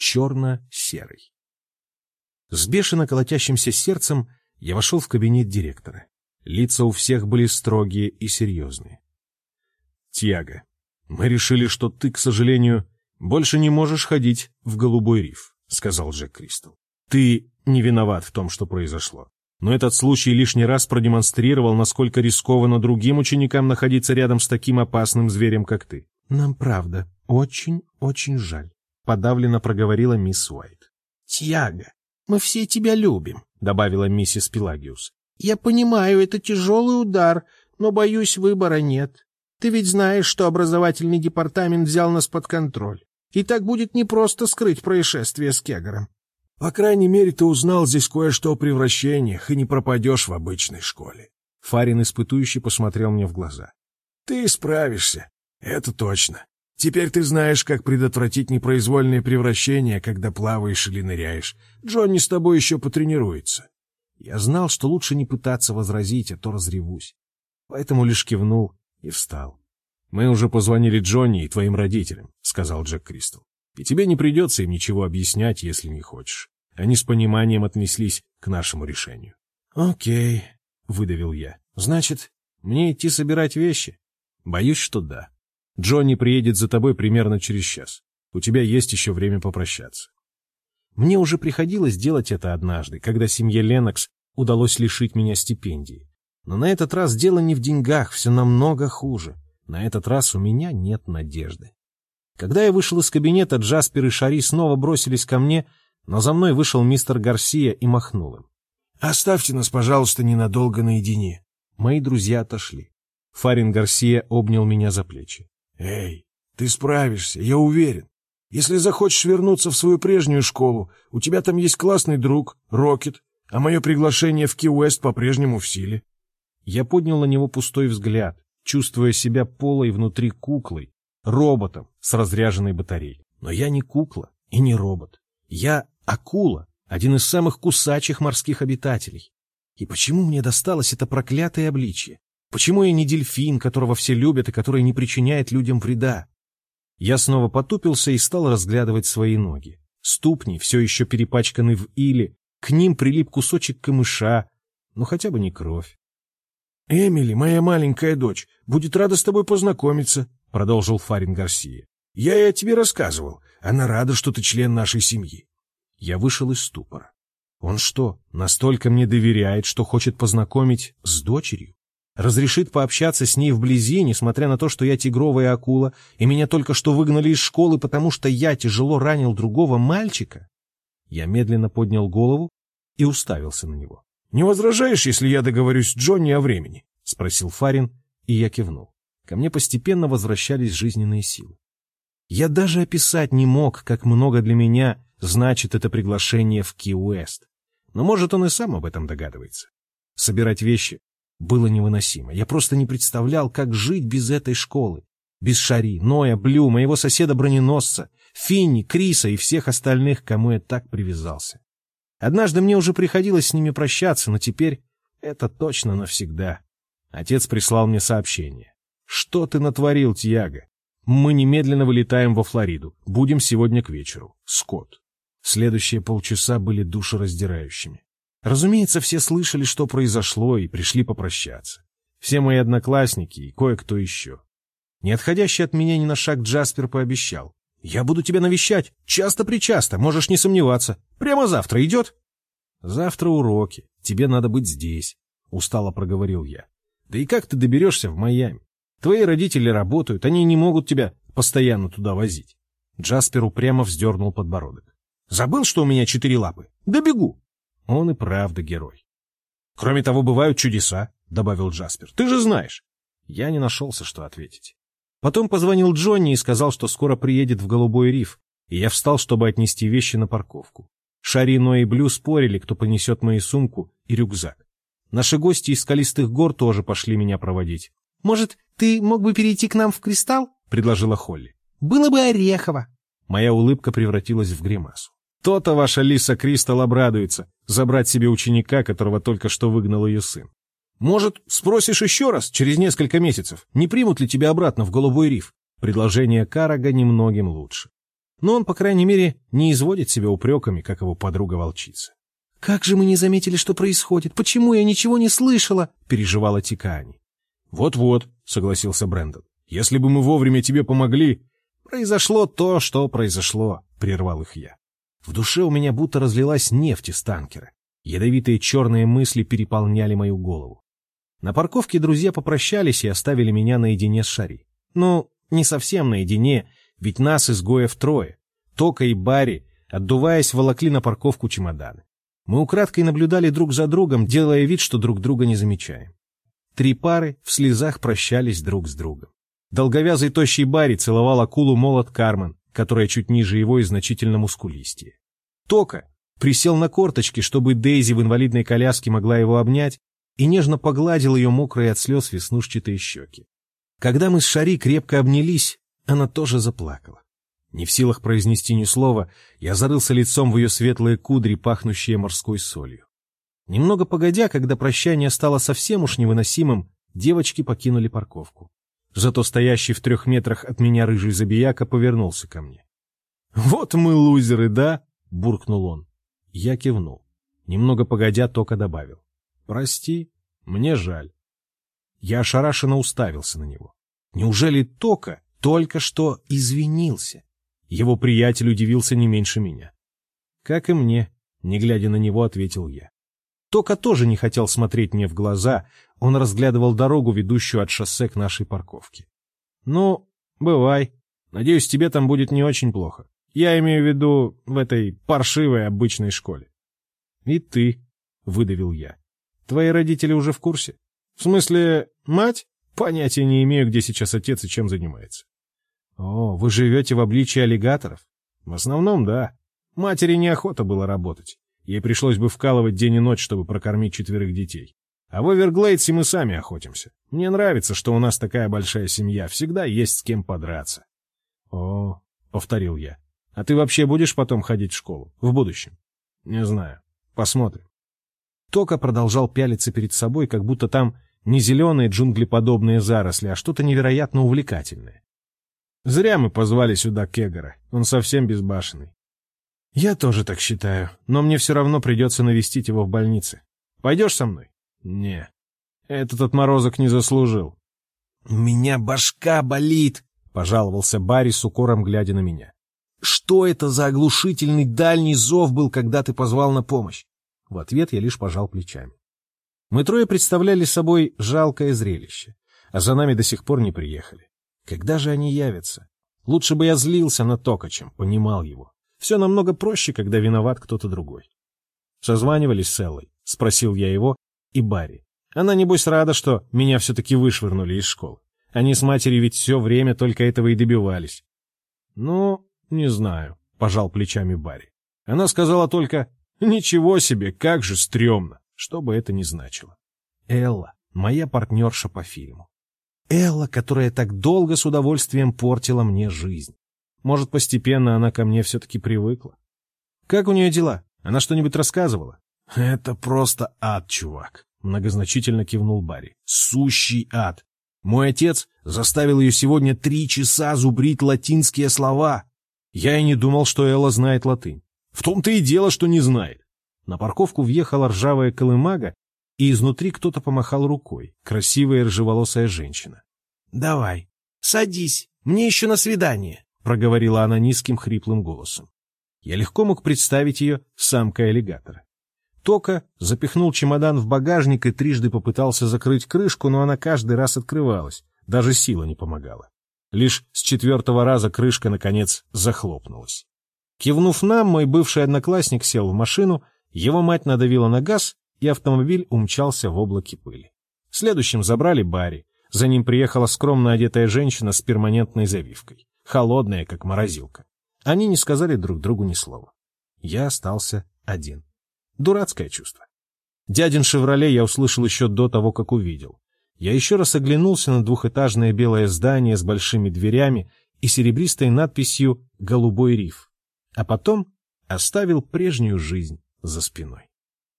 черно-серый. С бешено колотящимся сердцем я вошел в кабинет директора. Лица у всех были строгие и серьезные. «Тьяго, мы решили, что ты, к сожалению, больше не можешь ходить в Голубой риф», — сказал Джек Кристал. «Ты не виноват в том, что произошло. Но этот случай лишний раз продемонстрировал, насколько рискованно другим ученикам находиться рядом с таким опасным зверем, как ты. Нам правда очень-очень жаль, подавленно проговорила мисс Уайт. Тьяго, мы все тебя любим, добавила миссис Пелагиус. Я понимаю, это тяжелый удар, но, боюсь, выбора нет. Ты ведь знаешь, что образовательный департамент взял нас под контроль. И так будет непросто скрыть происшествие с Кегером. По крайней мере, ты узнал здесь кое-что о превращениях и не пропадешь в обычной школе. Фарин испытующе посмотрел мне в глаза. Ты справишься, это точно. Теперь ты знаешь, как предотвратить непроизвольные превращения, когда плаваешь или ныряешь. Джонни с тобой еще потренируется. Я знал, что лучше не пытаться возразить, а то разревусь. Поэтому лишь кивнул и встал. «Мы уже позвонили Джонни и твоим родителям», — сказал Джек Кристал. И тебе не придется им ничего объяснять, если не хочешь. Они с пониманием отнеслись к нашему решению. — Окей, — выдавил я. — Значит, мне идти собирать вещи? Боюсь, что да. Джонни приедет за тобой примерно через час. У тебя есть еще время попрощаться. Мне уже приходилось делать это однажды, когда семье Ленокс удалось лишить меня стипендии. Но на этот раз дело не в деньгах, все намного хуже. На этот раз у меня нет надежды. Когда я вышел из кабинета, Джаспер и Шари снова бросились ко мне, но за мной вышел мистер Гарсия и махнул им. «Оставьте нас, пожалуйста, ненадолго наедине». Мои друзья отошли. Фарин Гарсия обнял меня за плечи. «Эй, ты справишься, я уверен. Если захочешь вернуться в свою прежнюю школу, у тебя там есть классный друг, Рокет, а мое приглашение в Ки-Уэст по-прежнему в силе». Я поднял на него пустой взгляд, чувствуя себя полой внутри куклой, роботом с разряженной батареей. Но я не кукла и не робот. Я акула, один из самых кусачих морских обитателей. И почему мне досталось это проклятое обличье? Почему я не дельфин, которого все любят и который не причиняет людям вреда? Я снова потупился и стал разглядывать свои ноги. Ступни все еще перепачканы в иле, к ним прилип кусочек камыша, но хотя бы не кровь. «Эмили, моя маленькая дочь, будет рада с тобой познакомиться», — продолжил Фарин Гарсия. — Я и о тебе рассказывал. Она рада, что ты член нашей семьи. Я вышел из ступора. Он что, настолько мне доверяет, что хочет познакомить с дочерью? Разрешит пообщаться с ней вблизи, несмотря на то, что я тигровая акула, и меня только что выгнали из школы, потому что я тяжело ранил другого мальчика? Я медленно поднял голову и уставился на него. — Не возражаешь, если я договорюсь с Джонни о времени? — спросил Фарин, и я кивнул. Ко мне постепенно возвращались жизненные силы. Я даже описать не мог, как много для меня значит это приглашение в Ки-Уэст. Но, может, он и сам об этом догадывается. Собирать вещи было невыносимо. Я просто не представлял, как жить без этой школы. Без Шари, Ноя, Блю, моего соседа-броненосца, Финни, Криса и всех остальных, кому я так привязался. Однажды мне уже приходилось с ними прощаться, но теперь это точно навсегда. Отец прислал мне сообщение. Что ты натворил, Тьяго? Мы немедленно вылетаем во Флориду. Будем сегодня к вечеру. Скотт. Следующие полчаса были душераздирающими. Разумеется, все слышали, что произошло, и пришли попрощаться. Все мои одноклассники и кое-кто еще. Не отходящий от меня ни на шаг Джаспер пообещал. «Я буду тебя навещать, часто-причасто, можешь не сомневаться. Прямо завтра идет?» «Завтра уроки, тебе надо быть здесь», — устало проговорил я. «Да и как ты доберешься в Майами? Твои родители работают, они не могут тебя постоянно туда возить. Джаспер упрямо вздернул подбородок. Забыл, что у меня четыре лапы? Да бегу. Он и правда герой. Кроме того, бывают чудеса, добавил Джаспер. Ты же знаешь. Я не нашелся, что ответить. Потом позвонил Джонни и сказал, что скоро приедет в Голубой риф, и я встал, чтобы отнести вещи на парковку. Шарино и Блю спорили, кто понесет мою сумку и рюкзак. Наши гости из скалистых гор тоже пошли меня проводить. «Может, ты мог бы перейти к нам в кристалл? — предложила Холли. — Было бы орехово. Моя улыбка превратилась в гримасу. То-то ваша Лиса Кристалл обрадуется забрать себе ученика, которого только что выгнал ее сын. Может, спросишь еще раз, через несколько месяцев, не примут ли тебя обратно в Голубой риф? Предложение Карага немногим лучше. но он, по крайней мере, не изводит себя упреками, как его подруга-волчица. «Как же мы не заметили, что происходит? Почему я ничего не слышала?» — переживала Тикаани. «Вот-вот», — согласился Брэндон. «Если бы мы вовремя тебе помогли...» «Произошло то, что произошло», — прервал их я. В душе у меня будто разлилась нефть из танкера. Ядовитые черные мысли переполняли мою голову. На парковке друзья попрощались и оставили меня наедине с Шари. Ну, не совсем наедине, ведь нас изгоев трое. Тока и Барри, отдуваясь, волокли на парковку чемоданы. Мы украдкой наблюдали друг за другом, делая вид, что друг друга не замечаем. Три пары в слезах прощались друг с другом. Долговязый тощий Барри целовал акулу молот Кармен, которая чуть ниже его и значительно мускулистее. Тока присел на корточки, чтобы Дейзи в инвалидной коляске могла его обнять, и нежно погладил ее мокрые от слез веснушчатые щеки. Когда мы с Шари крепко обнялись, она тоже заплакала. Не в силах произнести ни слова, я зарылся лицом в ее светлые кудри, пахнущие морской солью. Немного погодя, когда прощание стало совсем уж невыносимым, девочки покинули парковку. Зато стоящий в трех метрах от меня рыжий забияка повернулся ко мне. — Вот мы лузеры, да? — буркнул он. Я кивнул. Немного погодя, Тока добавил. Прости, мне жаль. Я ошарашенно уставился на него. Неужели Тока только что извинился? Его приятель удивился не меньше меня. Как и мне, не глядя на него, ответил я. Тока тоже не хотел смотреть мне в глаза, он разглядывал дорогу, ведущую от шоссе к нашей парковке. Ну, бывай. Надеюсь, тебе там будет не очень плохо. Я имею в виду в этой паршивой обычной школе. И ты, — выдавил я. Твои родители уже в курсе? В смысле, мать? Понятия не имею, где сейчас отец и чем занимается. О, вы живете в обличии аллигаторов? В основном, да. Матери неохота было работать. Ей пришлось бы вкалывать день и ночь, чтобы прокормить четверых детей. А в Оверглейдсе мы сами охотимся. Мне нравится, что у нас такая большая семья, всегда есть с кем подраться. О, — повторил я. А ты вообще будешь потом ходить в школу? В будущем? Не знаю. Посмотрим. Тока продолжал пялиться перед собой, как будто там не зеленые джунглеподобные заросли, а что-то невероятно увлекательное. Зря мы позвали сюда Кегора, он совсем безбашенный. Я тоже так считаю, но мне все равно придется навестить его в больнице. Пойдешь со мной? Не. Этот отморозок не заслужил. У меня башка болит, пожаловался Барри с укором, глядя на меня. Что это за оглушительный дальний зов был, когда ты позвал на помощь? В ответ я лишь пожал плечами. Мы трое представляли собой жалкое зрелище, а за нами до сих пор не приехали. Когда же они явятся? Лучше бы я злился на Тока, чем понимал его. Все намного проще, когда виноват кто-то другой. Созванивались с Эллой, спросил я его, и Барри. Она, небось, рада, что меня все-таки вышвырнули из школы. Они с матерью ведь все время только этого и добивались. Ну, не знаю, пожал плечами Барри. Она сказала только, Ничего себе, как же стрёмно, что бы это ни значило. Элла, моя партнерша по фильму. Элла, которая так долго с удовольствием портила мне жизнь. Может, постепенно она ко мне все-таки привыкла. Как у нее дела? Она что-нибудь рассказывала? Это просто ад, чувак, многозначительно кивнул Барри. Сущий ад. Мой отец заставил ее сегодня три часа зубрить латинские слова. Я и не думал, что Элла знает латынь. В том-то и дело, что не знает. На парковку въехала ржавая колымага, и изнутри кто-то помахал рукой. Красивая рыжеволосая женщина. — Давай, садись, мне еще на свидание, — проговорила она низким хриплым голосом. Я легко мог представить ее самкой аллигатора. Тока запихнул чемодан в багажник и трижды попытался закрыть крышку, но она каждый раз открывалась, даже сила не помогала. Лишь с четвертого раза крышка, наконец, захлопнулась. Кивнув нам, мой бывший одноклассник сел в машину, его мать надавила на газ, и автомобиль умчался в облаке пыли. Следующим забрали Барри. За ним приехала скромно одетая женщина с перманентной завивкой, холодная, как морозилка. Они не сказали друг другу ни слова. Я остался один. Дурацкое чувство. Дядин «Шевроле» я услышал еще до того, как увидел. Я еще раз оглянулся на двухэтажное белое здание с большими дверями и серебристой надписью «Голубой риф» а потом оставил прежнюю жизнь за спиной.